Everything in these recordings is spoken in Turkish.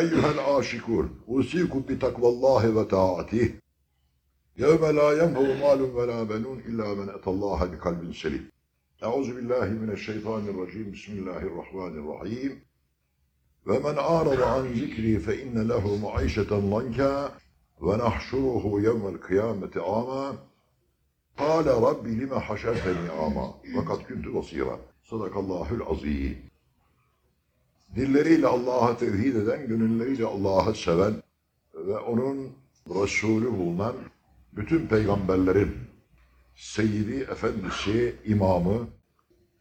Eyyuhel aşikun, usikum bi takvallahi ve taatih. Yevme la yenfe'u malun ve la benun illa men etallaha bi kalbin selim. Euzu billahi mineşşeytanirracim. Bismillahirrahmanirrahim. Ve men a'rada an zikri fe inne lehu maişeten lanka ve nahşuruhu yevmel kıyameti ama. Kâle Rabbi lime haşerteni ama. Fakat küntü basira. Sadakallahül azim. Dilleriyle Allah'a tevhid eden, gönülleriyle Allah'ı seven ve onun Resulü bulunan bütün peygamberlerin Seyyidi, Efendisi, imamı,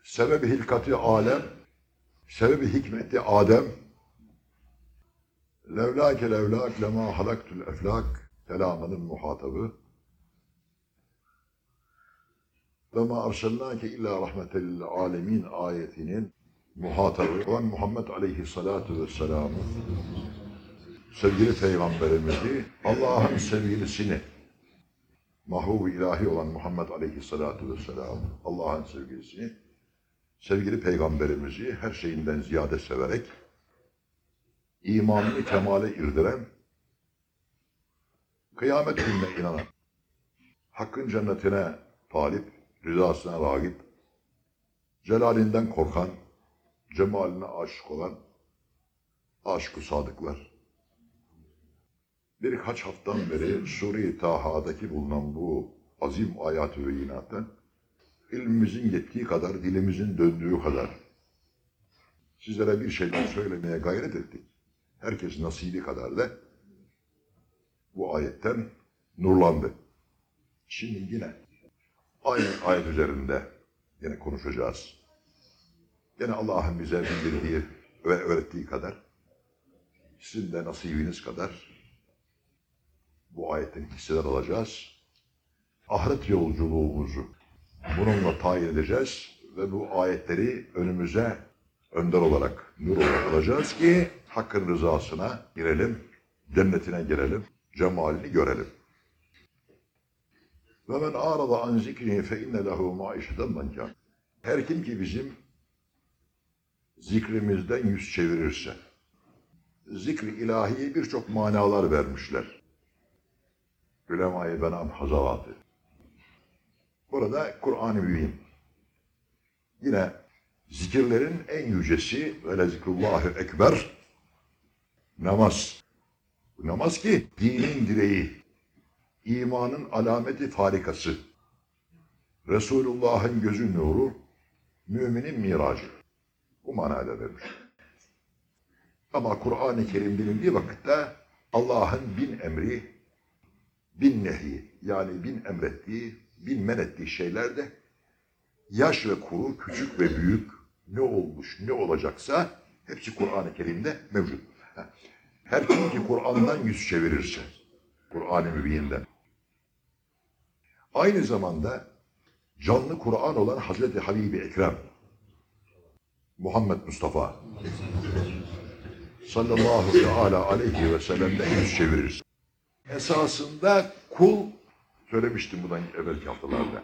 sebebi hilkati alem, sebebi hikmeti Adem, levlâke levlâk lemâ halaktul eflak kelamının muhatabı. Ve ma arsalnâke illa rahmeten lil alemin ayetinin muhatabı. Olan Muhammed aleyhissalatu vesselam'ı sevgili peygamberimizi Allah'ın sevgilisini mahbub ilahi olan Muhammed aleyhissalatu vesselam Allah'ın sevgilisini sevgili peygamberimizi her şeyinden ziyade severek imanını kemale irdiren kıyamet gününe inanan hakkın cennetine talip rızasına ragip celalinden korkan cemaline aşık olan aşk-ı sadıklar birkaç haftadan beri Sure-i Taha'daki bulunan bu azim ayat-ı beyinattan ilmimizin yettiği kadar, dilimizin döndüğü kadar sizlere bir şeyler söylemeye gayret ettik. Herkes nasibi kadar da bu ayetten nurlandı. Şimdi yine aynı ayet üzerinde yine konuşacağız. Yine Allah'ın bize bildirdiği ve öğrettiği kadar sizin de nasibiniz kadar bu ayetten hisseler alacağız. Ahiret yolculuğumuzu bununla tayin edeceğiz ve bu ayetleri önümüze önder olarak, nur olarak alacağız ki Hakk'ın rızasına girelim, cennetine girelim, cemalini görelim. Ve men arada an zikrihi fe inne lehu maişeten dankan. Her kim ki bizim zikrimizden yüz çevirirse, zikri ilahiye birçok manalar vermişler. Ulema-i Benam Hazavatı. Burada Kur'an-ı Mübin. Yine zikirlerin en yücesi ve lezikrullahü ekber namaz. Bu namaz ki dinin direği, imanın alameti farikası, Resulullah'ın gözü nuru, müminin miracı. Bu manada vermiş. Ama Kur'an-ı Kerim bilindiği vakitte Allah'ın bin emri, bin nehi yani bin emrettiği, bin men ettiği şeylerde yaş ve kuru, küçük ve büyük ne olmuş, ne olacaksa hepsi Kur'an-ı Kerim'de mevcut. Her kim ki Kur'an'dan yüz çevirirse, Kur'an-ı Mübin'den. Aynı zamanda canlı Kur'an olan Hazreti Habibi Ekrem, Muhammed Mustafa sallallahu teala aleyhi ve sellem'den yüz çevirirse. Esasında kul, söylemiştim bundan evvelki haftalarda,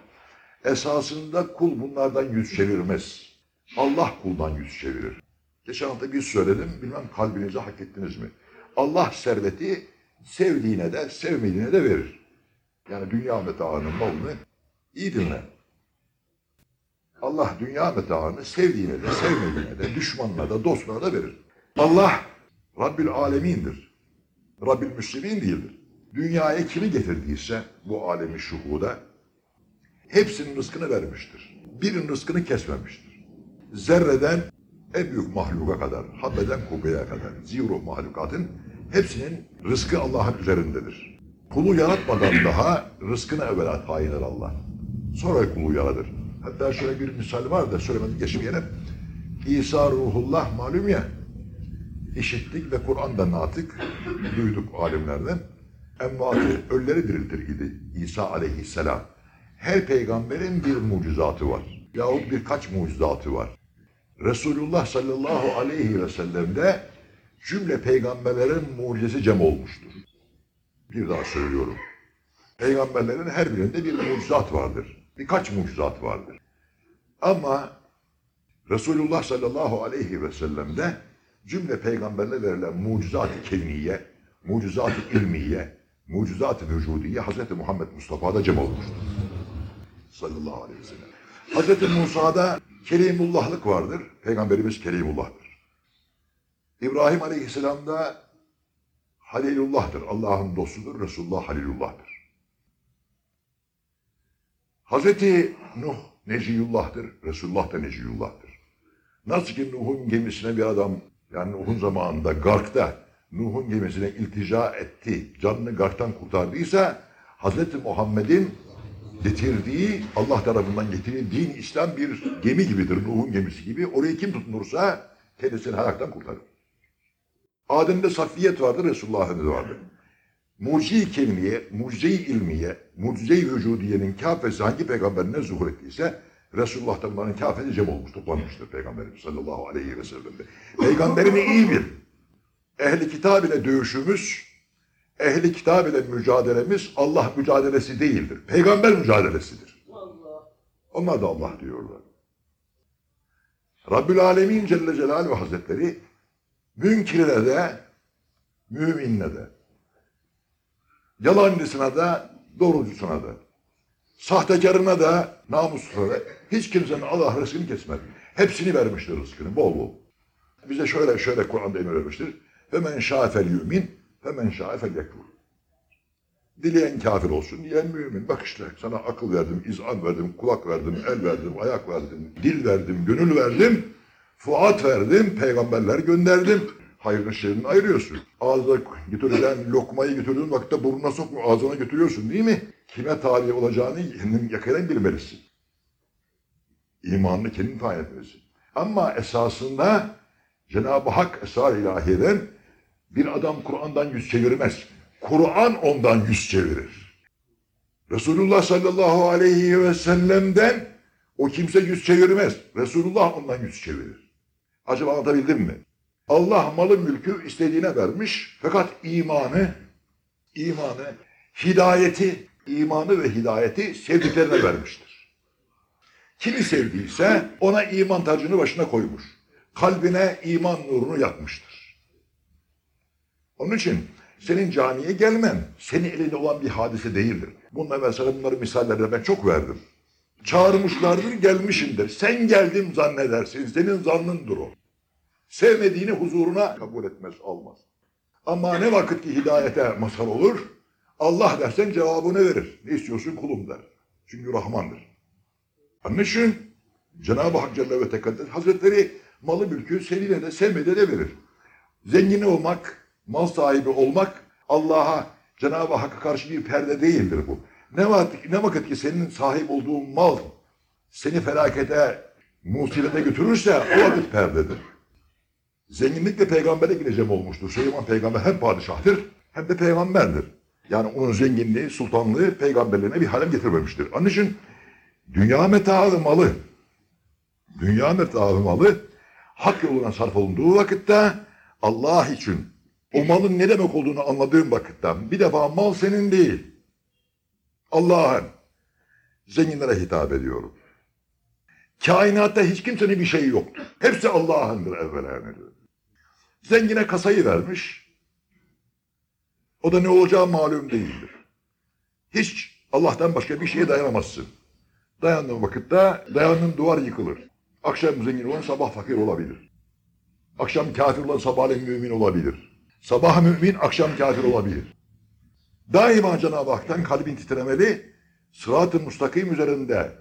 esasında kul bunlardan yüz çevirmez. Allah kuldan yüz çevirir. Geçen hafta bir söyledim, bilmem kalbinize hak ettiniz mi? Allah serveti sevdiğine de sevmediğine de verir. Yani dünya metaının malını iyi dinle. Allah dünya metaını sevdiğine de sevmediğine de düşmanına da dostuna da verir. Allah Rabbül Alemin'dir. Rabbül Müslimin değildir. Dünyaya kimi getirdiyse bu alemi şuhuda hepsinin rızkını vermiştir. Birinin rızkını kesmemiştir. Zerreden en büyük mahluka kadar, habbeden kubeye kadar, zivruh mahlukatın hepsinin rızkı Allah'ın üzerindedir. Kulu yaratmadan daha rızkını evvela tayin eder Allah. Sonra kulu yaratır. Hatta şöyle bir misal var da söylemedim geçmeyelim. İsa ruhullah malum ya, işittik ve Kur'an'da natık, duyduk alimlerden. Envatı, ölüleri diriltir idi İsa aleyhisselam. Her peygamberin bir mucizatı var. Yahut birkaç mucizatı var. Resulullah sallallahu aleyhi ve sellem'de cümle peygamberlerin mucizesi cem olmuştur. Bir daha söylüyorum. Peygamberlerin her birinde bir mucizat vardır. Birkaç mucizat vardır. Ama Resulullah sallallahu aleyhi ve sellem'de cümle peygamberle verilen mucizat-ı kevniye, mucizat-ı ilmiye, mucizat-ı vücudiye Hz. Muhammed Mustafa'da cem olmuştur. Sallallahu aleyhi ve sellem. Hz. Musa'da Kelimullahlık vardır. Peygamberimiz Kelimullah'tır. İbrahim Aleyhisselam'da Halilullah'tır. Allah'ın dostudur. Resulullah Halilullah'tır. Hazreti Nuh Neciyullah'tır. Resulullah da Neciyullah'tır. Nasıl ki Nuh'un gemisine bir adam yani Nuh'un zamanında Gark'ta Nuh'un gemisine iltica etti, canını Gark'tan kurtardıysa Hazreti Muhammed'in getirdiği, Allah tarafından getirdiği din, İslam bir gemi gibidir, Nuh'un gemisi gibi. Orayı kim tutunursa kendisini helaktan kurtarır. Adem'de safiyet vardır, Resulullah'ın da vardır. Mucize-i kevniye, mucize-i ilmiye, mucize-i vücudiyenin kafesi hangi peygamberine zuhur ettiyse Resulullah'tan bunların kafesi cem olmuş, toplanmıştır Peygamberimiz sallallahu aleyhi ve sellem'de. Peygamberini iyi bil. Ehli kitap ile dövüşümüz, ehli kitap ile mücadelemiz Allah mücadelesi değildir. Peygamber mücadelesidir. Onlar da Allah diyorlar. Rabbül Alemin Celle Celaluhu Hazretleri münkirine de müminine de yalancısına da doğrucusuna da sahtekarına da namusuna da hiç kimsenin Allah rızkını kesmez. Hepsini vermiştir rızkını bol bol. Bize şöyle şöyle Kur'an'da emir vermiştir. Femen şa'fel yumin, femen şa'fel yekfur. Dileyen kafir olsun, dileyen mümin. Bak işte sana akıl verdim, izan verdim, kulak verdim, el verdim, ayak verdim, dil verdim, gönül verdim, fuat verdim, peygamberler gönderdim. Hayrını şerrini ayırıyorsun. Ağzına götürülen lokmayı götürdüğün vakitte burnuna sokma, ağzına götürüyorsun değil mi? Kime talih olacağını yakinen bilmelisin. İmanını kendin tayin etmelisin. Ama esasında Cenab-ı Hak esrar ilahiyeden bir adam Kur'an'dan yüz çevirmez. Kur'an ondan yüz çevirir. Resulullah sallallahu aleyhi ve sellem'den o kimse yüz çevirmez. Resulullah ondan yüz çevirir. Acaba anlatabildim mi? Allah malı mülkü istediğine vermiş fakat imanı, imanı, hidayeti, imanı ve hidayeti sevdiklerine vermiştir. Kimi sevdiyse ona iman tacını başına koymuş. Kalbine iman nurunu yakmıştır. Onun için senin camiye gelmen senin elinde olan bir hadise değildir. Bununla sana bunları misallerle ben çok verdim. Çağırmışlardır gelmişindir. Sen geldim zannedersin. Senin zannındır o. Sevmediğini huzuruna kabul etmez, almaz. Ama ne vakit ki hidayete mazhar olur, Allah dersen cevabını verir. Ne istiyorsun kulum der. Çünkü Rahmandır. Onun için Cenab-ı Hak Celle ve Tekaddes Hazretleri malı mülkü sevdiğine de sevmediğine de verir. Zengin olmak, mal sahibi olmak Allah'a, Cenab-ı Hakk'a karşı bir perde değildir bu. Ne vakit, ne vakit ki senin sahip olduğun mal seni felakete, musibete götürürse o vakit perdedir. Zenginlikle peygambere gideceğim olmuştur. Süleyman peygamber hem padişahtır hem de peygamberdir. Yani onun zenginliği, sultanlığı peygamberliğine bir halem getirmemiştir. Onun için dünya metaı malı, dünya metaı malı hak yoluna sarf olunduğu vakitte Allah için o malın ne demek olduğunu anladığım vakitte bir defa mal senin değil. Allah'ın zenginlere hitap ediyorum. Kainatta hiç kimsenin bir şeyi yoktur. Hepsi Allah'ındır evvela. Zengine kasayı vermiş. O da ne olacağı malum değildir. Hiç Allah'tan başka bir şeye dayanamazsın. Dayandığın vakitte dayandığın duvar yıkılır. Akşam zengin olan sabah fakir olabilir. Akşam kafir olan sabahleyin mümin olabilir. Sabah mümin, akşam kafir olabilir. Daima Cenab-ı Hak'tan kalbin titremeli, sırat-ı müstakim üzerinde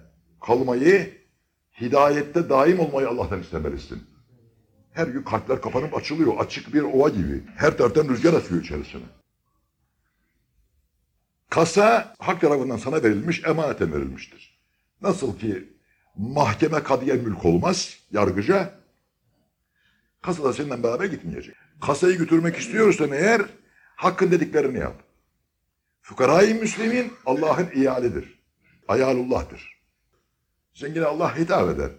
kalmayı, hidayette daim olmayı Allah'tan istemelisin. Her gün kalpler kapanıp açılıyor, açık bir ova gibi. Her taraftan rüzgar atıyor içerisine. Kasa hak tarafından sana verilmiş, emaneten verilmiştir. Nasıl ki mahkeme kadıya mülk olmaz, yargıca, kasa da seninle beraber gitmeyecek. Kasayı götürmek istiyorsan eğer, hakkın dediklerini yap. Fukarayı Müslim'in Allah'ın iyalidir. Ayalullah'tır. Zengine Allah hitap eder.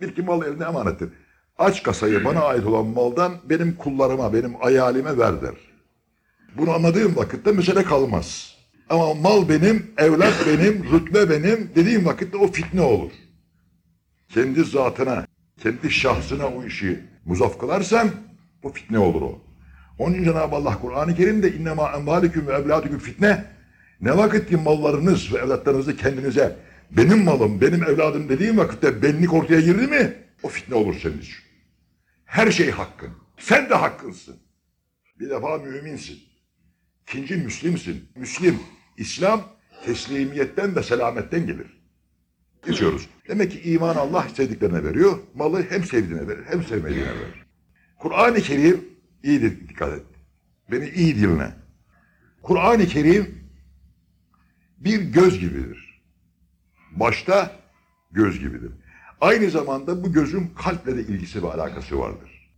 Bir ki mal eline emanettir. Aç kasayı bana ait olan maldan benim kullarıma, benim ayalime ver der. Bunu anladığım vakitte mesele kalmaz. Ama mal benim, evlat benim, rütbe benim dediğim vakitte o fitne olur. Kendi zatına, kendi şahsına o işi muzaf kılarsan Bu fitne olur o. Onun için Cenab-ı Allah Kur'an-ı Kerim'de innema emvalüküm ve evladüküm fitne. Ne vakit ki mallarınız ve evlatlarınızı kendinize benim malım, benim evladım dediğim vakitte benlik ortaya girdi mi o fitne olur senin için. Her şey hakkın. Sen de hakkınsın. Bir defa müminsin. İkinci Müslimsin. Müslim, İslam teslimiyetten ve selametten gelir. Geçiyoruz. Demek ki iman Allah sevdiklerine veriyor. Malı hem sevdiğine verir hem sevmediğine verir. Kur'an-ı Kerim iyi dikkat et. Beni iyi dinle. Kur'an-ı Kerim bir göz gibidir. Başta göz gibidir. Aynı zamanda bu gözün kalple de ilgisi ve alakası vardır.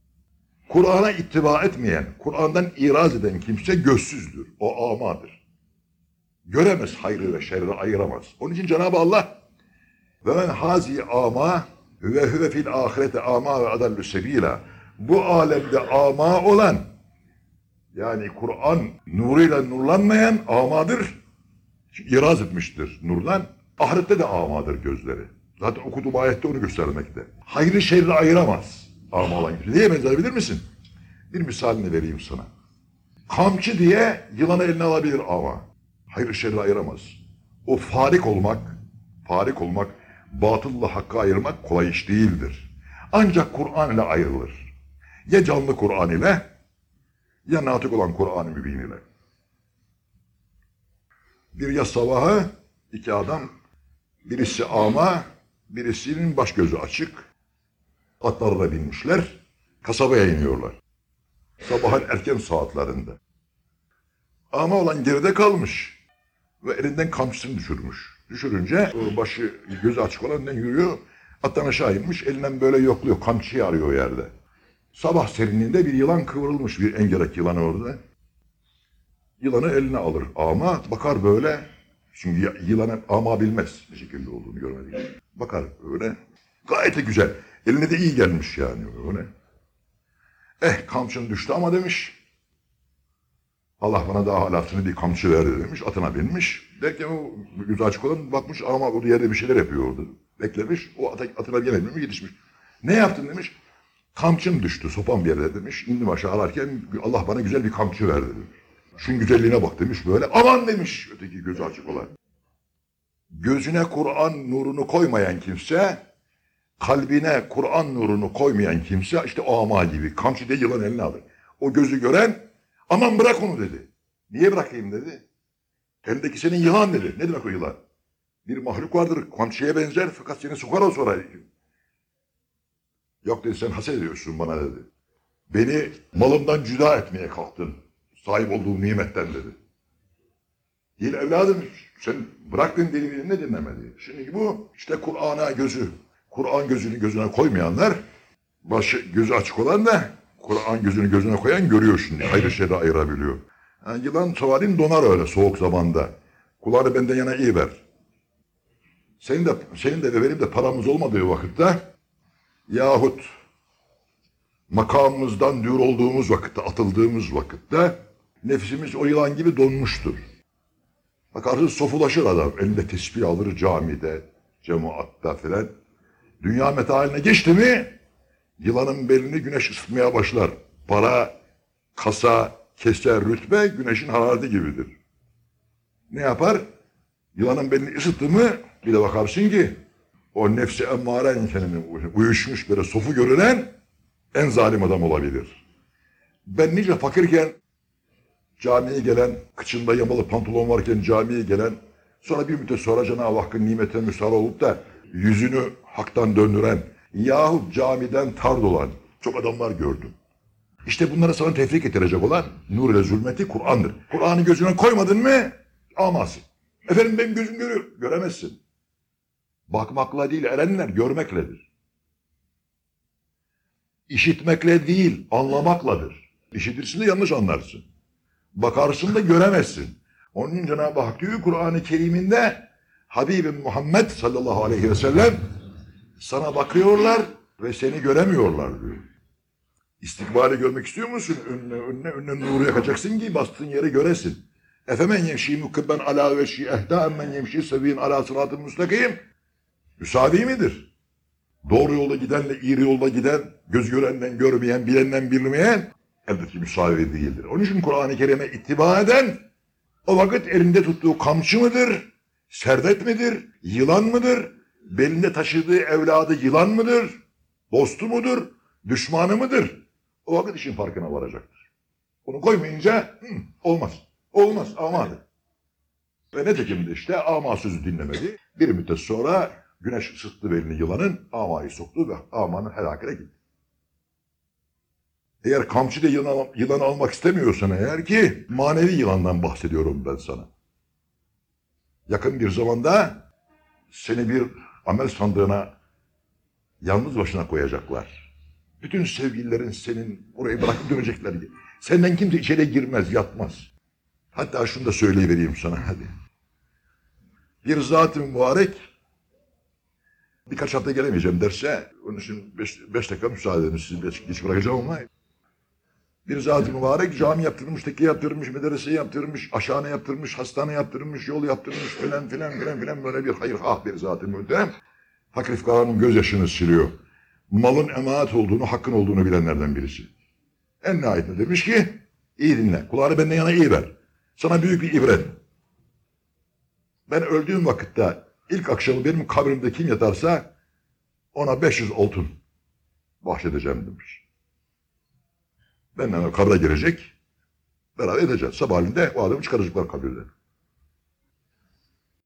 Kur'an'a ittiba etmeyen, Kur'an'dan iraz eden kimse gözsüzdür. O amadır. Göremez hayrı ve şerri ayıramaz. Onun için Cenab-ı Allah ve men hazi ama ve huve fil ahirete ama ve adallu sebila. Bu alemde ama olan yani Kur'an nuruyla nurlanmayan amadır. İraz etmiştir nurlan. Ahirette de amadır gözleri. Zaten okuduğum ayette onu göstermekte. Hayrı şerri ayıramaz. Ama olan kimse. Neye benzer bilir misin? Bir misalini vereyim sana. Kamçı diye yılanı eline alabilir ama. Hayrı şerri ayıramaz. O farik olmak, farik olmak, batılla hakkı ayırmak kolay iş değildir. Ancak Kur'an ile ayrılır. Ya canlı Kur'an ile, ya natık olan Kur'an-ı Mübin ile. Bir yaz sabahı iki adam, birisi ama, birisinin baş gözü açık. Atlarına binmişler, kasabaya iniyorlar. Sabahın erken saatlerinde. Ama olan geride kalmış ve elinden kamçısını düşürmüş. Düşürünce başı gözü açık olan önden yürüyor. Attan aşağı inmiş elinden böyle yokluyor. Kamçıyı arıyor yerde. Sabah serinliğinde bir yılan kıvrılmış bir engerek yılanı orada. Yılanı eline alır ama bakar böyle. Çünkü y- yılanı ama bilmez ne şekilde olduğunu görmediği için. Bakar öyle. Gayet de güzel. Eline de iyi gelmiş yani öyle. Eh kamçın düştü ama demiş. Allah bana daha halasını bir kamçı verdi demiş. Atına binmiş. Derken o gözü açık olan bakmış ama o yerde bir şeyler yapıyordu. Beklemiş. O ata, atına gene binmiş yetişmiş. Ne yaptın demiş. Kamçım düştü. Sopam bir yerde demiş. İndim aşağı ararken Allah bana güzel bir kamçı verdi demiş. Şunun güzelliğine bak demiş böyle. Aman demiş öteki gözü açık olan. Gözüne Kur'an nurunu koymayan kimse kalbine Kur'an nurunu koymayan kimse işte ama gibi kamçı diye yılan eline alır. O gözü gören aman bırak onu dedi. Niye bırakayım dedi. Elindeki senin yılan dedi. Ne demek o yılan? Bir mahluk vardır kamçıya benzer fakat seni sokar o sonra. Yok dedi sen haset ediyorsun bana dedi. Beni malımdan cüda etmeye kalktın. Sahip olduğum nimetten dedi. Değil evladım sen bıraktın deli ne dinlemedi. Şimdi bu işte Kur'an'a gözü, Kur'an gözünü gözüne koymayanlar, başı gözü açık olan da Kur'an gözünü gözüne koyan görüyor şimdi. Ayrı şeyleri ayırabiliyor. Yani yılan soğanın donar öyle soğuk zamanda. Kulağını benden yana iyi ver. Senin de, senin de ve benim de paramız olmadığı vakitte yahut makamımızdan dür olduğumuz vakitte, atıldığımız vakitte nefsimiz o yılan gibi donmuştur. Bakarsın sofulaşır adam. Elinde tesbih alır camide, cemaatta filan. Dünya meta haline geçti mi yılanın belini güneş ısıtmaya başlar. Para, kasa, keser, rütbe güneşin harareti gibidir. Ne yapar? Yılanın belini ısıttı mı bir de bakarsın ki o nefsi emmare insanının uyuşmuş böyle sofu görünen en zalim adam olabilir. Ben nice fakirken camiye gelen, kıçında yamalı pantolon varken camiye gelen, sonra bir müddet sonra Cenab-ı Hakk'ın nimetine müsaade olup da yüzünü haktan döndüren, yahut camiden tard olan çok adamlar gördüm. İşte bunları sana tefrik ettirecek olan nur ile zulmeti Kur'an'dır. Kur'an'ı gözüne koymadın mı almazsın. Efendim benim gözüm görüyor. Göremezsin. Bakmakla değil erenler görmekledir. İşitmekle değil anlamakladır. İşitirsin de yanlış anlarsın. Bakarsın da göremezsin. Onun için Cenab-ı Hak diyor Kur'an-ı Kerim'inde Habibim Muhammed sallallahu aleyhi ve sellem sana bakıyorlar ve seni göremiyorlar diyor. İstikbali görmek istiyor musun? Önüne, önüne, önüne nuru yakacaksın ki bastığın yeri göresin. Efemen yemşi mukibben ala ve şi ehda emmen yemşi sevin ala sıratı müstakim. Müsavi midir? Doğru yolda gidenle iyi yolda giden, göz görenden görmeyen, bilenden bilmeyen elbette müsavi değildir. Onun için Kur'an-ı Kerim'e ittiba eden o vakit elinde tuttuğu kamçı mıdır, servet midir, yılan mıdır, belinde taşıdığı evladı yılan mıdır, dostu mudur, düşmanı mıdır? O vakit işin farkına varacaktır. Bunu koymayınca hı, olmaz. Olmaz amadır. Ve netekim de işte ama sözü dinlemedi. Bir müddet sonra güneş ısıttı belini yılanın, amayı soktu ve amanın helakine gitti. Eğer kamçıyla yılan, yılan almak istemiyorsan eğer ki manevi yılandan bahsediyorum ben sana. Yakın bir zamanda seni bir amel sandığına yalnız başına koyacaklar. Bütün sevgililerin senin orayı bırakıp dönecekler. Senden kimse içeri girmez, yatmaz. Hatta şunu da söyleyivereyim sana hadi. Bir zat-ı mübarek birkaç hafta gelemeyeceğim derse onun için beş, beş dakika müsaade edin sizi geç, geç bırakacağım ama bir zat-ı mübarek cami yaptırmış, tekke yaptırmış, medrese yaptırmış, aşhane yaptırmış, hastane yaptırmış, yol yaptırmış filan filan filan filan böyle bir hayır ah bir zat-ı muhterem. Hak rifkanın gözyaşını siliyor. Malın emanet olduğunu, hakkın olduğunu bilenlerden birisi. En nihayetinde demiş ki, iyi dinle, kulağını benden yana iyi ver. Sana büyük bir ibret. Ben öldüğüm vakitte ilk akşamı benim kabrimde kim yatarsa ona 500 altın bahşedeceğim demiş. Benden o kabre girecek, beraber edeceğiz. Sabahleyin de o adamı çıkaracaklar kabirden.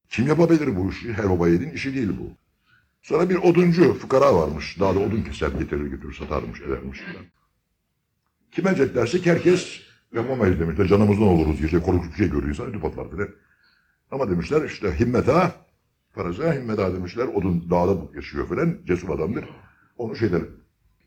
Kim yapabilir bu işi? Her baba yiğidin işi değil bu. Sonra bir oduncu fukara varmış. Daha da odun keser getirir götürür satarmış edermiş. Falan. Kime ki herkes yapamayız demişler. Canımızdan oluruz gece korkunç bir şey görüyor insan ödü patlar filan. Ama demişler işte himmet ha. Faraza himmet ha demişler. Odun dağda yaşıyor filan. Cesur adamdır. Onu şey derim.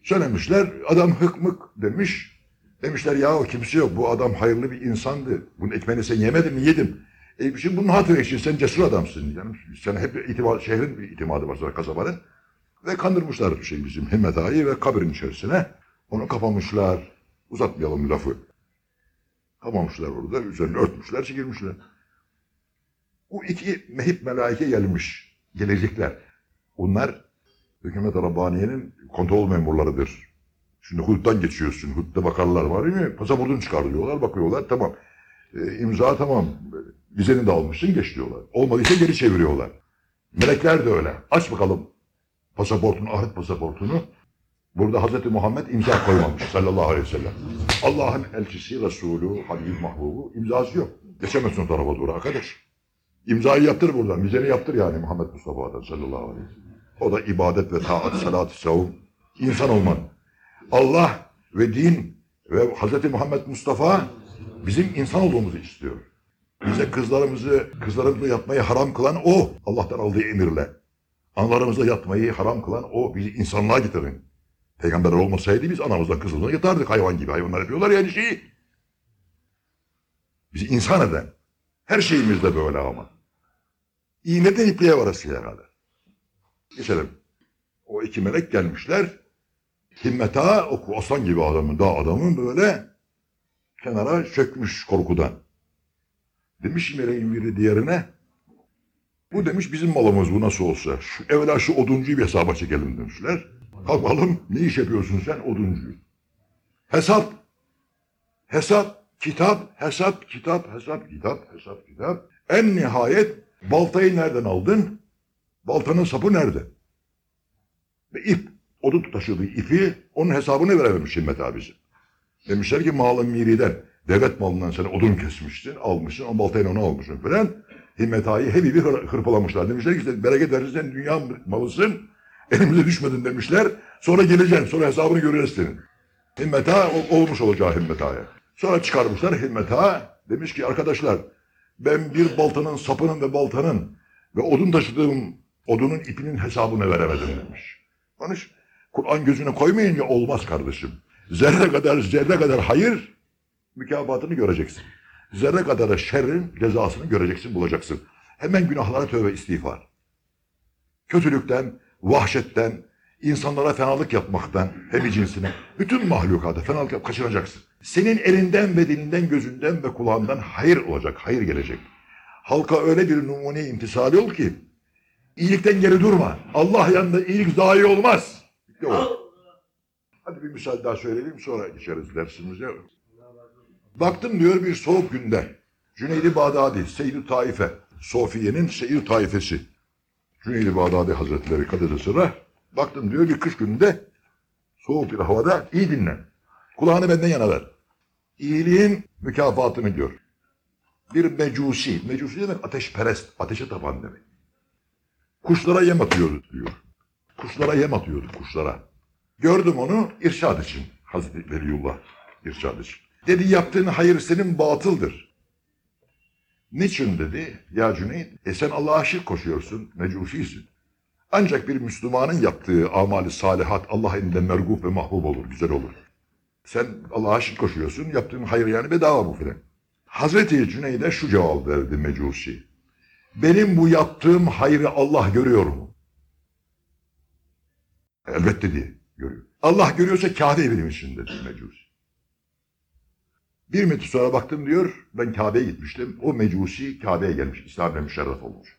Söylemişler adam hık mık demiş. Demişler ya o kimse yok. Bu adam hayırlı bir insandı. Bunun ekmeğini sen yemedin mi? Yedim. E şimdi bunun hatırı için sen cesur adamsın. Yani sen hep itibar, şehrin bir itimadı var sonra kasabanın. Ve kandırmışlar şey bizim Himmet ve kabrin içerisine. Onu kapamışlar. Uzatmayalım lafı. Kapamışlar orada. Üzerine örtmüşler, çekilmişler. Bu iki mehip melaike gelmiş. Gelecekler. Bunlar Hükümet Rabbaniye'nin kontrol memurlarıdır. Şimdi huduttan geçiyorsun. Hudutta bakarlar var değil mi? Pasaportunu çıkarıyorlar, bakıyorlar. Tamam. E, imza tamam. Vizeni de almışsın geç diyorlar. Olmadıysa geri çeviriyorlar. Melekler de öyle. Aç bakalım pasaportunu, ahiret pasaportunu. Burada Hz. Muhammed imza koymamış sallallahu aleyhi ve sellem. Allah'ın elçisi, Resulü, Habib Mahbubu imzası yok. Geçemezsin o tarafa doğru arkadaş. İmzayı yaptır buradan. Vizeni yaptır yani Muhammed Mustafa'dan sallallahu aleyhi ve sellem. O da ibadet ve taat, salat, savun. İnsan olman. Allah ve din ve Hz. Muhammed Mustafa bizim insan olduğumuzu istiyor. Bize kızlarımızı, kızlarımızla yatmayı haram kılan o. Allah'tan aldığı emirle. Analarımızla yatmayı haram kılan o. Bizi insanlığa getirin. Peygamber olmasaydı biz anamızla kızımızla yatardık hayvan gibi. Hayvanlar yapıyorlar yani şeyi. Bizi insan eden. Her şeyimizde böyle ama. İğneden ipliğe varasıya kadar. Geçelim. O iki melek gelmişler. Himmet Ağa, o aslan gibi adamın, dağ adamın böyle kenara çökmüş korkudan. Demiş meleğin biri diğerine, bu demiş bizim malımız bu nasıl olsa. Şu, evvela şu oduncuyu bir hesaba çekelim demişler. Kalkalım, ne iş yapıyorsun sen oduncu? Hesap, hesap, kitap, hesap, kitap, hesap, kitap, hesap, kitap. En nihayet baltayı nereden aldın? Baltanın sapı nerede? Ve ip, odun taşıdığı ipi onun hesabını verememiş Himmet abisi. Demişler ki malın miriden, devlet malından sen odun kesmişsin, almışsın, o baltayla onu almışsın falan. Himmet ağayı hep bir hır- hırpalamışlar. Demişler ki işte bereket verirsen sen dünya malısın, elimize düşmedin demişler. Sonra geleceksin, sonra hesabını göreceğiz senin. Himmet ağa ol- olmuş olacağı Himmet ağaya. Sonra çıkarmışlar Himmet ağa, demiş ki arkadaşlar ben bir baltanın sapının ve baltanın ve odun taşıdığım odunun ipinin hesabını veremedim demiş. Konuş. Kur'an gözüne koymayınca olmaz kardeşim. Zerre kadar zerre kadar hayır mükafatını göreceksin. Zerre kadar şerrin cezasını göreceksin, bulacaksın. Hemen günahlara tövbe istiğfar. Kötülükten, vahşetten, insanlara fenalık yapmaktan, hem cinsine, bütün mahlukata fenalık yap, kaçıracaksın. Senin elinden ve dilinden, gözünden ve kulağından hayır olacak, hayır gelecek. Halka öyle bir numune imtisali ol ki, İyilikten geri durma. Allah yanında iyilik zayi olmaz. O. Hadi bir misal daha söyleyelim sonra geçeriz dersimize. Baktım diyor bir soğuk günde. Cüneydi Bağdadi, Seyyid-i Taife, Sofiye'nin Seyyid-i Taifesi. Cüneydi Bağdadi Hazretleri Kadir Sırra. Baktım diyor bir kış gününde soğuk bir havada iyi dinle. Kulağını benden yana ver. İyiliğin mükafatını gör. Bir mecusi, mecusi demek ateşperest, ateşe tapan demek. Kuşlara yem atıyordu diyor. Kuşlara yem atıyordu kuşlara. Gördüm onu irşad için. Hazreti Veliullah irşad için. Dedi yaptığın hayır senin batıldır. Niçin dedi? Ya Cüneyt, e sen Allah'a şirk koşuyorsun, mecusisin. Ancak bir Müslümanın yaptığı amali salihat Allah elinde merguf ve mahbub olur, güzel olur. Sen Allah'a şirk koşuyorsun, yaptığın hayır yani bedava bu filan. Hazreti Cüneyd'e şu cevap verdi mecusi. Benim bu yaptığım hayrı Allah görüyor mu? Elbette diye görüyor. Allah görüyorsa Kabe benim için dedi mecusi. Bir müddet sonra baktım diyor, ben Kabe'ye gitmiştim. O mecusi Kabe'ye gelmiş, İslam'la müşerref olmuş.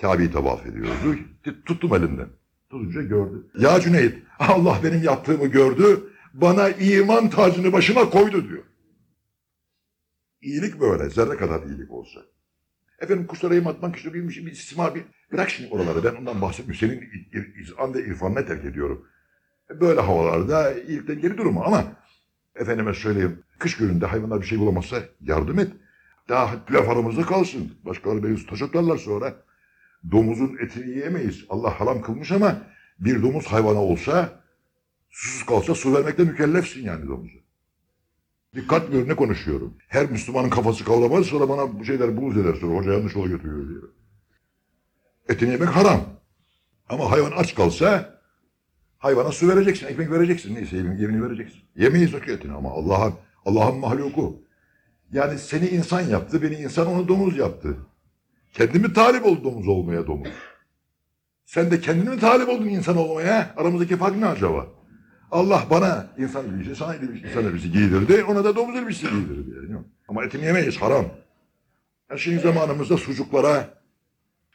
Kabe'yi tavaf ediyordu. Tuttum elinden. Tutunca gördü. Ya Cüneyt, Allah benim yaptığımı gördü, bana iman tacını başıma koydu diyor. İyilik böyle, zerre kadar iyilik olsa. Efendim kuşlara yem atmak işte bir, bir istismar bir... Bırak şimdi oraları, ben ondan bahsetmiyorum. Senin izan ve irfanına terk ediyorum. Böyle havalarda iyilikten geri durma ama... Efendime söyleyeyim, kış gününde hayvanlar bir şey bulamazsa yardım et. Daha laf aramızda kalsın. Başkaları beni taş atarlar sonra. Domuzun etini yiyemeyiz. Allah haram kılmış ama bir domuz hayvanı olsa susuz kalsa su vermekle mükellefsin yani domuza. Dikkat ver ne konuşuyorum. Her Müslümanın kafası kavramaz sonra bana bu şeyler buğz eder sonra hoca yanlış yola götürüyor diye. Etini yemek haram. Ama hayvan aç kalsa hayvana su vereceksin, ekmek vereceksin. Neyse yemin, yemini vereceksin. Yemeyiz o etini ama Allah'ın Allah'ın mahluku. Yani seni insan yaptı, beni insan onu domuz yaptı. Kendimi talip oldu domuz olmaya domuz. Sen de kendini talip oldun insan olmaya? Aramızdaki fark ne acaba? Allah bana insan elbisesi, sana elbise, insan elbisesi giydirdi, ona da domuz elbisesi giydirdi. Yani. Ama etini yemeyiz, haram. Yani şimdi zamanımızda sucuklara,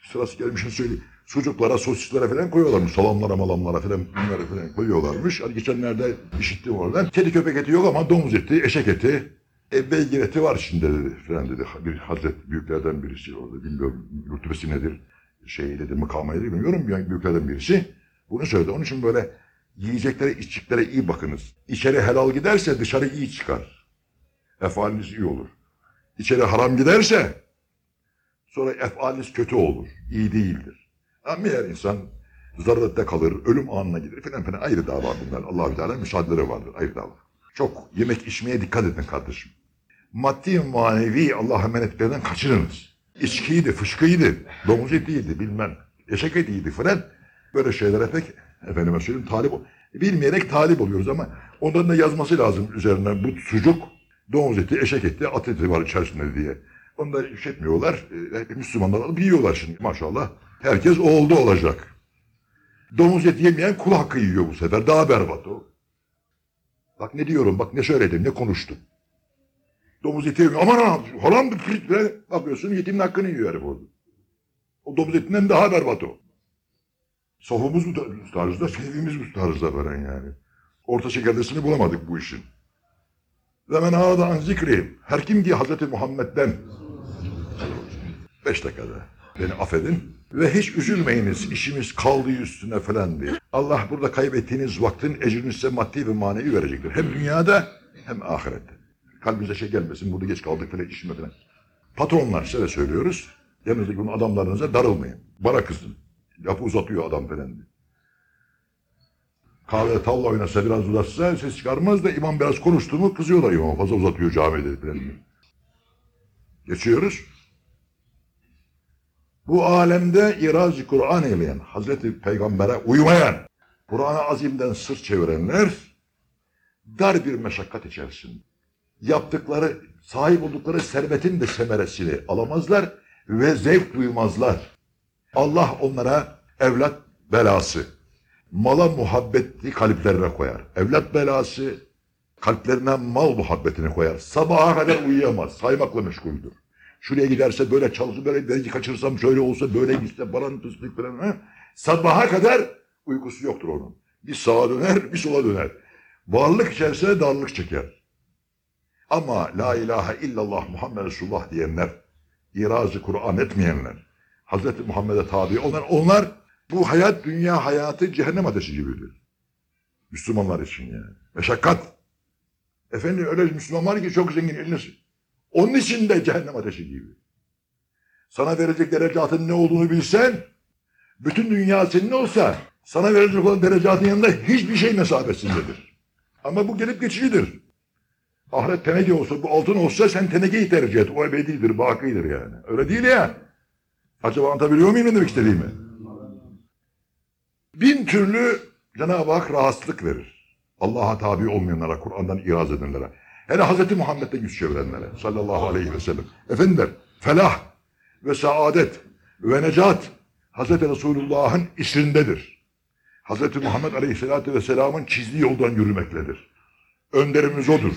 sırası gelmişini söyleyeyim, sucuklara, sosislere falan koyuyorlarmış. Salamlara, malamlara falan bunları falan koyuyorlarmış. Hani geçenlerde işittim oradan. Kedi köpek eti yok ama domuz eti, eşek eti, e, beygir eti var şimdi dedi falan dedi. Bir hazret büyüklerden birisi orada bilmiyorum rütbesi nedir, şey dedi, mıkamı nedir bilmiyorum. Yani büyüklerden birisi bunu söyledi. Onun için böyle yiyeceklere, içeceklere iyi bakınız. İçeri helal giderse dışarı iyi çıkar. Efaliniz iyi olur. İçeri haram giderse sonra efaliniz kötü olur. iyi değildir. Ama eğer insan zararette kalır, ölüm anına gider filan filan ayrı dava bunlar. Allah-u Teala müsaadeleri vardır, ayrı dava. Çok yemek içmeye dikkat edin kardeşim. Maddi manevi Allah'a emanetlerden kaçırınız. İçkiydi, fışkıydı, domuz etiydi bilmem, eşek etiydi filan. Böyle şeylere pek efendime söyleyeyim talip Bilmeyerek talip oluyoruz ama onların da yazması lazım üzerine bu sucuk, domuz eti, eşek eti, at eti var içerisinde diye. Da işletmiyorlar. E, Müslümanlar alıp yiyorlar şimdi maşallah. Herkes oldu olacak. Domuz eti yemeyen kul hakkı yiyor bu sefer. Daha berbat o. Bak ne diyorum, bak ne söyledim, ne konuştum. Domuz eti yemiyor. Aman aman haramdır pirinç be. Bakıyorsun yetimin hakkını yiyor herif orada. O domuz etinden daha berbat o. Sofumuz bu tarzda, sevgimiz bu tarzda falan yani. Orta şekerdesini bulamadık bu işin. Ve men ağadan zikri. Her kim ki Hazreti Muhammed'den beş dakikada beni affedin ve hiç üzülmeyiniz işimiz kaldı üstüne falan diye. Allah burada kaybettiğiniz vaktin ecrini size maddi ve manevi verecektir. Hem dünyada hem ahirette. Kalbinize şey gelmesin burada geç kaldık falan işime falan. Patronlar size söylüyoruz. Yanınızdaki bunun adamlarınıza darılmayın. Bana kızın. Lafı uzatıyor adam falan diye. Kahvede tavla oynasa biraz uzatsa ses çıkarmaz da imam biraz konuştu mu kızıyorlar imam fazla uzatıyor camide falan diye. Geçiyoruz. Bu alemde iraz Kur'an eyleyen, Hazreti Peygamber'e uymayan, Kur'an-ı Azim'den sırt çevirenler dar bir meşakkat içerisinde. Yaptıkları, sahip oldukları servetin de semeresini alamazlar ve zevk duymazlar. Allah onlara evlat belası, mala muhabbeti kalplerine koyar. Evlat belası kalplerine mal muhabbetini koyar. Sabaha kadar uyuyamaz, saymakla meşguldür. Şuraya giderse böyle çalışır, böyle belki kaçırsam şöyle olsa, böyle gitse falan fıstık falan. Ha? Sabaha kadar uykusu yoktur onun. Bir sağa döner, bir sola döner. Varlık içerisinde darlık çeker. Ama la ilahe illallah Muhammed Resulullah diyenler, irazı Kur'an etmeyenler, Hazreti Muhammed'e tabi olanlar, onlar bu hayat dünya hayatı cehennem ateşi gibidir. Müslümanlar için yani. Meşakkat. Efendim öyle Müslüman var ki çok zengin eline Onun için de cehennem ateşi gibi. Sana verecek derecatın ne olduğunu bilsen, bütün dünya senin olsa, sana verecek olan derecatın yanında hiçbir şey mesabesindedir. Ama bu gelip geçicidir. Ahiret teneke olsa, bu altın olsa sen tenekeyi tercih et. O ebedidir, bakidir yani. Öyle değil ya. Acaba anlatabiliyor muyum ne demek istediğimi? Bin türlü Cenab-ı Hak rahatsızlık verir. Allah'a tabi olmayanlara, Kur'an'dan iraz edenlere. Hele Hz. Muhammed'den yüz çevirenlere sallallahu aleyhi ve sellem. Efendiler, felah ve saadet ve necat Hz. Resulullah'ın isrindedir. Hz. Muhammed aleyhissalatü vesselamın çizdiği yoldan yürümekledir. Önderimiz odur.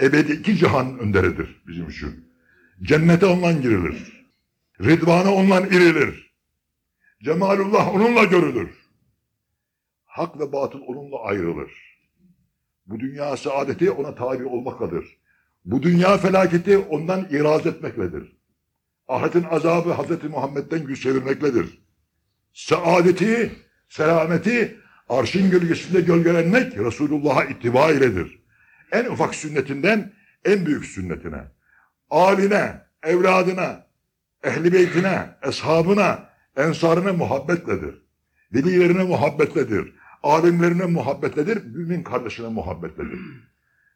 Ebedi iki cihan önderidir bizim için. Cennete ondan girilir. Ridvana ondan irilir. Cemalullah onunla görülür. Hak ve batıl onunla ayrılır. Bu dünya saadeti ona tabi olmaktadır. Bu dünya felaketi ondan iraz etmekledir. Ahiretin azabı Hz. Muhammed'den yüz çevirmekledir. Saadeti, selameti arşın gölgesinde gölgelenmek Resulullah'a ittiba iledir. En ufak sünnetinden en büyük sünnetine, aline, evladına, ehli beytine, eshabına, ensarına muhabbetledir. Velilerine muhabbetledir. Alimlerine muhabbetledir. Mümin kardeşine muhabbetledir.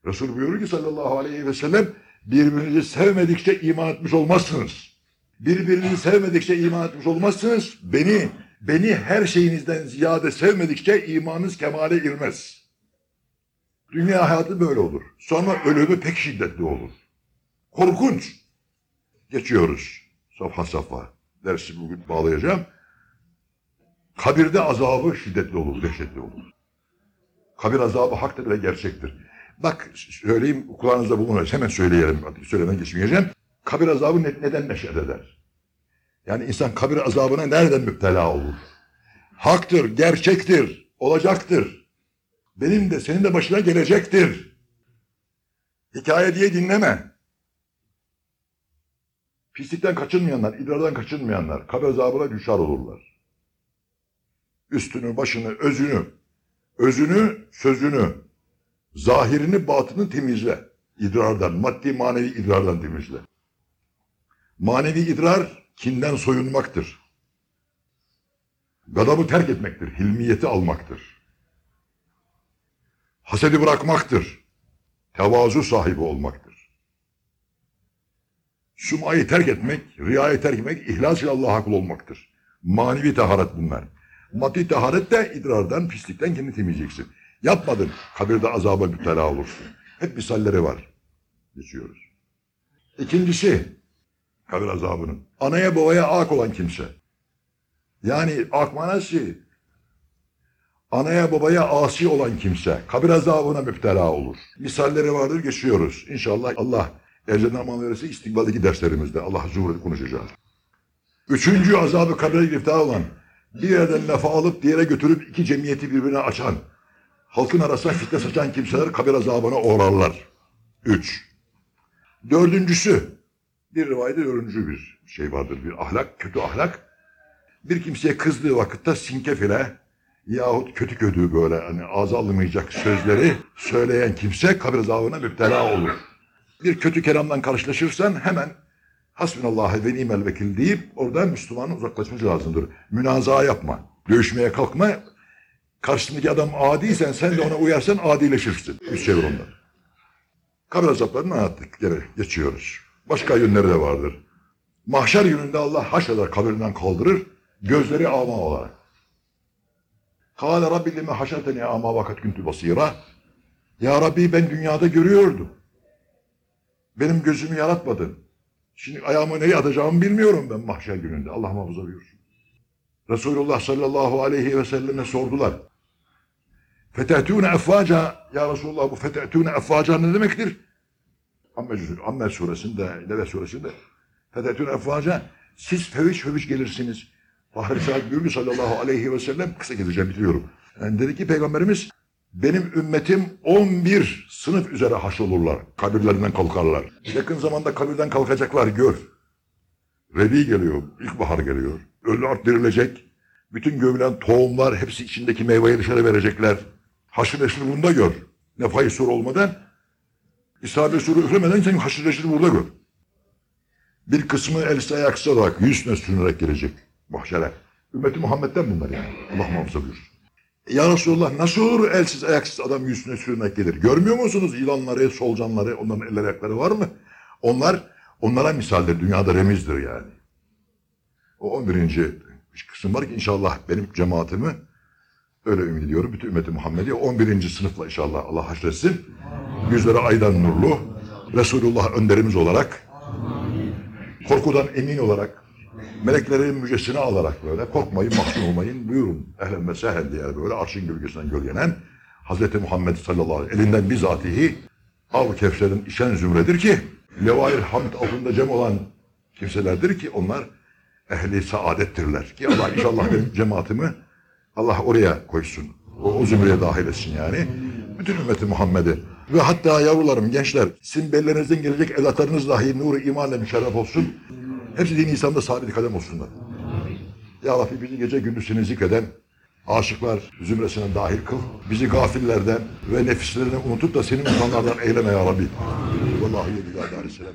Resul buyuruyor ki sallallahu aleyhi ve sellem birbirinizi sevmedikçe iman etmiş olmazsınız. Birbirinizi sevmedikçe iman etmiş olmazsınız. Beni, beni her şeyinizden ziyade sevmedikçe imanınız kemale girmez. Dünya hayatı böyle olur. Sonra ölümü pek şiddetli olur. Korkunç. Geçiyoruz. Safha safha. Dersi bugün bağlayacağım. Kabirde azabı şiddetli olur, dehşetli olur. Kabir azabı haktır ve gerçektir. Bak söyleyeyim kulağınızda bulunur. Hemen söyleyelim. Söylemeden geçmeyeceğim. Kabir azabı ne- neden neşet eder? Yani insan kabir azabına nereden müptela olur? Haktır, gerçektir, olacaktır. Benim de senin de başına gelecektir. Hikaye diye dinleme. Pislikten kaçınmayanlar, idrardan kaçınmayanlar kabir azabına düşer olurlar. Üstünü, başını, özünü, özünü, sözünü, zahirini, batını temizle. İdrardan, maddi manevi idrardan temizle. Manevi idrar kinden soyunmaktır. Gadabı terk etmektir, hilmiyeti almaktır. Hasedi bırakmaktır. Tevazu sahibi olmaktır. Sumayı terk etmek, riyayı terk etmek, ihlas ile Allah'a kul olmaktır. Manevi taharet bunlar. Maddi taharet de idrardan, pislikten kendini temizleyeceksin. Yapmadın, kabirde azaba müptela olursun. Hep misalleri var. Geçiyoruz. İkincisi, kabir azabının. Anaya babaya ak olan kimse. Yani ak manası, anaya babaya asi olan kimse kabir azabına müptela olur. Misalleri vardır geçiyoruz. İnşallah Allah ecreden aman verirse istikbaldeki derslerimizde Allah zuhurda konuşacağız. Üçüncü azabı kabire giriftar olan bir yerden lafa alıp diğere götürüp iki cemiyeti birbirine açan halkın arasına fitne saçan kimseler kabir azabına uğrarlar. Üç. Dördüncüsü bir rivayette dördüncü bir şey vardır bir ahlak kötü ahlak bir kimseye kızdığı vakitte sinkef ile yahut kötü kötü böyle hani ağza alınmayacak sözleri söyleyen kimse kabir azabına müptela olur. Bir kötü kelamdan karşılaşırsan hemen hasbinallah ve nimel vekil deyip oradan Müslümanın uzaklaşması lazımdır. Münazaa yapma. Dövüşmeye kalkma. Karşısındaki adam adiysen sen de ona uyarsan adileşirsin. Üç çevir ondan. Kabir azaplarını anlattık. Gene geçiyoruz. Başka yönleri de vardır. Mahşer gününde Allah haşreder kabirinden kaldırır. Gözleri ama olarak. Kâle Rabbi lime haşerteni ama vakat küntü basira. Ya Rabbi ben dünyada görüyordum. Benim gözümü yaratmadın. Şimdi ayağımı nereye atacağımı bilmiyorum ben mahşer gününde. Allah muhafaza buyursun. Resulullah sallallahu aleyhi ve selleme sordular. Fetetûne efvaca. Ya Resulullah bu fetetûne efvaca ne demektir? Amme, Amme suresinde, Leve suresinde Fedetün efvaca. Siz feviş feviş gelirsiniz. Fahri Saad buyurdu sallallahu aleyhi ve sellem. Kısa gideceğim bitiriyorum. Yani dedi ki Peygamberimiz benim ümmetim 11 sınıf üzere haşrolurlar. Kabirlerinden kalkarlar. Yakın zamanda kabirden kalkacaklar gör. Rebi geliyor, ilkbahar geliyor. Ölü art dirilecek. Bütün gömülen tohumlar hepsi içindeki meyveyi dışarı verecekler. Haşr neşri bunda gör. Nefay sur olmadan, İsrail suru üflemeden senin haşr neşrini burada gör. Bir kısmı elsi ayaksız olarak yüzüne sürünerek gelecek mahşere. Ümmeti Muhammed'den bunlar yani. Allah muhafaza buyursun. Ya Resulallah nasıl olur elsiz ayaksız adam yüzüne sürünerek gelir? Görmüyor musunuz ilanları, solucanları, onların eller ayakları var mı? Onlar, onlara misaldir. Dünyada remizdir yani. O 11. kısım var ki inşallah benim cemaatimi öyle ümit ediyorum. Bütün ümmeti Muhammed'i 11. sınıfla inşallah Allah haşretsin. Yüzleri aydan nurlu. Resulullah önderimiz olarak korkudan emin olarak meleklerin müjdesini alarak böyle korkmayın, mahzun olmayın, buyurun. Ehlen ve sehlen diye böyle arşın gölgesinden gölgenen Hazreti Muhammed sallallahu aleyhi ve elinden bizatihi av kevserin işen zümredir ki Levail Hamd altında cem olan kimselerdir ki onlar ehli saadettirler. Ki Allah inşallah benim cemaatimi Allah oraya koysun. O, o zümreye dahil etsin yani. Bütün ümmeti Muhammed'i. Ve hatta yavrularım, gençler, sizin bellerinizden gelecek evlatlarınız dahi nuru imanla müşerref olsun. Hepsi din İslam'da sabit kadem olsunlar. Ya Rabbi bizi gece gündüz seni zikreden aşıklar zümresine dahil kıl. Bizi gafillerden ve nefislerden unutup da senin insanlardan eyleme ya Rabbi. Vallahi yedilâ aleyhisselam.